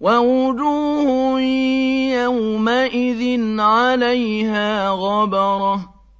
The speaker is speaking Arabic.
وَوُجُوهٌ يَوْمَئِذٍ عَلَيْهَا غَبَرَةٌ.